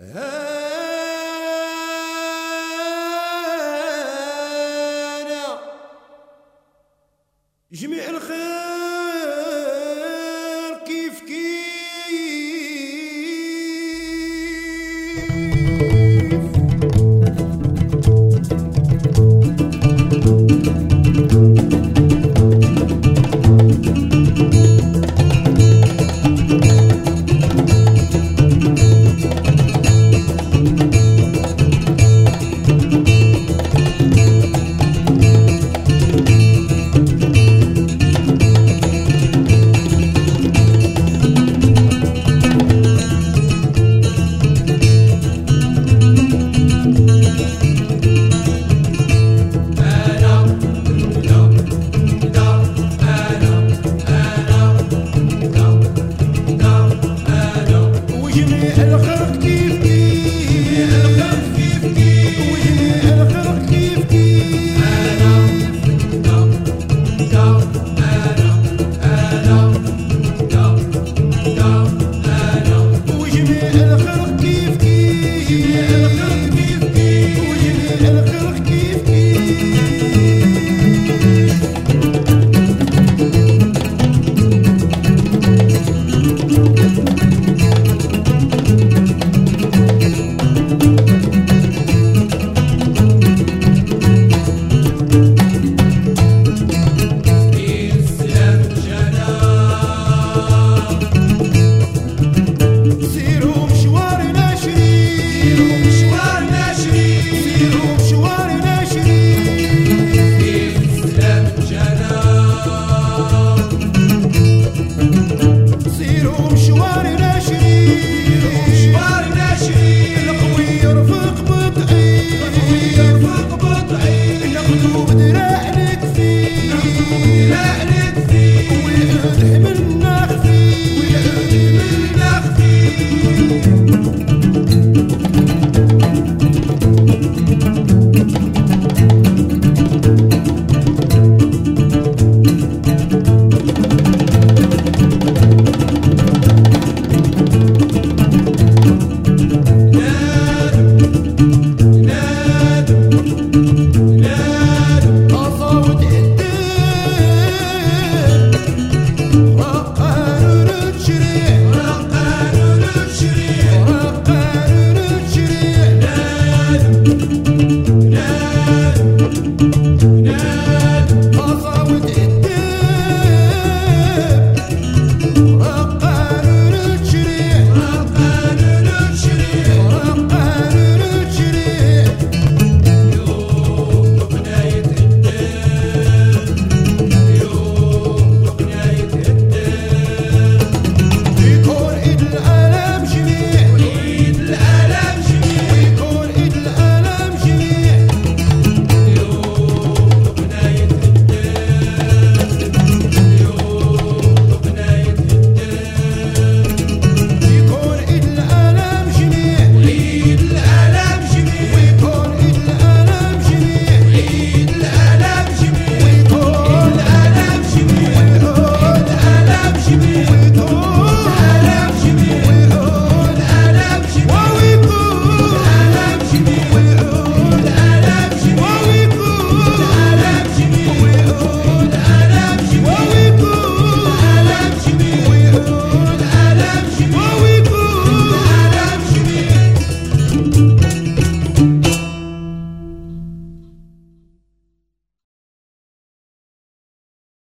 أنا جميع الخير كيف كيف الخلق كيف كيف